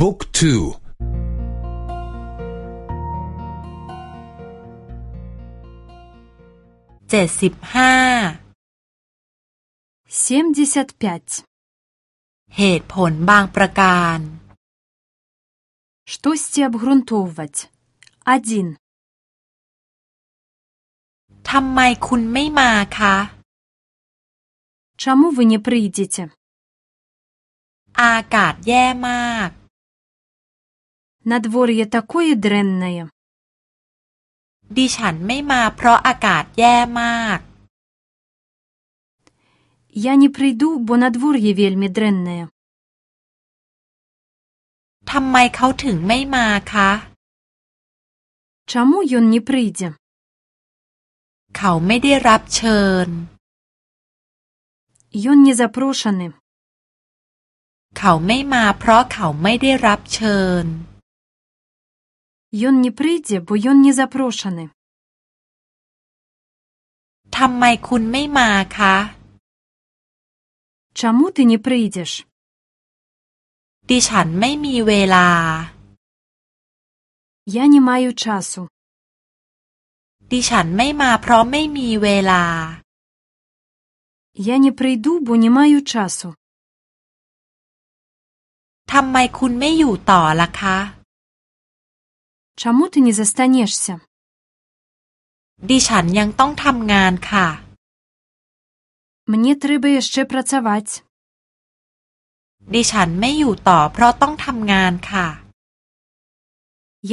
บุ๊กทูเจ็ดสิบห้า семьдесят пять เหตุผลบางประการ Штосьці абгрунтоўваць. Адзін. ทำไมคุณไม่มาคะ Чаму вы не прыйдзеце? อากาศแย่มาก Надвор'е такое дрэннае. ดิฉันไม่มาเพราะอากาศแย่มาก Я не прыйду, бо надвор'е вельмі дрэннае. ทำไมเขาถึงไม่มาคะ Чаму ён не прыйдзе? เขาไม่ได้รับเชิญ Ён не запрошаны. เขาไม่มาเพราะเขาไม่ได้รับเชิญ Ён не прыйдзе, бо ён не запрошаны. ทำไมคุณไม่มาคะ Чаму ты не прыйдзеш? ดิฉันไม่มีเวลา Я не маю часу. ดิฉันไม่มาเพราะไม่มีเวลา Я не прыйду, бо не маю часу. ทำไมคุณไม่อยู่ต่อล่ะคะ Чаму ты не застанешся? ดิฉันยังต้องทำงานค่ะ Мне трэба яшчэ працаваць. ดิฉันไม่อยู่ต่อเพราะต้องทำงานค่ะ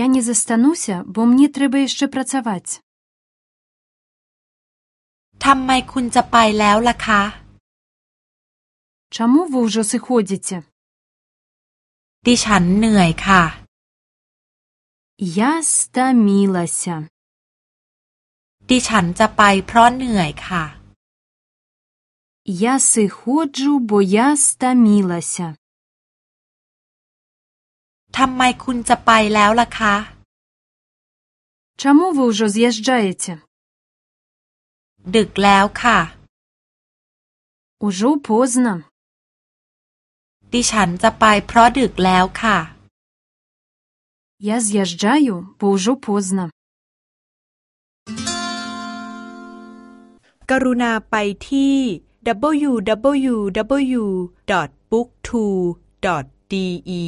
Я не застануся, бо мне трэба яшчэ працаваць. ทำไมคุณจะไปแล้วล่ะคะ Чаму вы ўжо сыходзіце? ดิฉันเหนื่อยค่ะ Я стамілася. ดิฉันจะไปเพราะเหนื่อยค่ะ Я сыходжу, бо я стамілася. ทำไมคุณจะไปแล้วล่ะคะ Чаму вы ўжо з'язджаеце? ดึกแล้วค่ะ Ужо позна. ดิฉันจะไปเพราะดึกแล้วค่ะ Я з'язджаю, бо ўжо позна. กรุณาไปที่ www.booktwo.de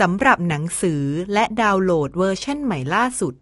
สำหรับหนังสือและดาวน์โหลดเวอร์ชันใหม่ล่าสุด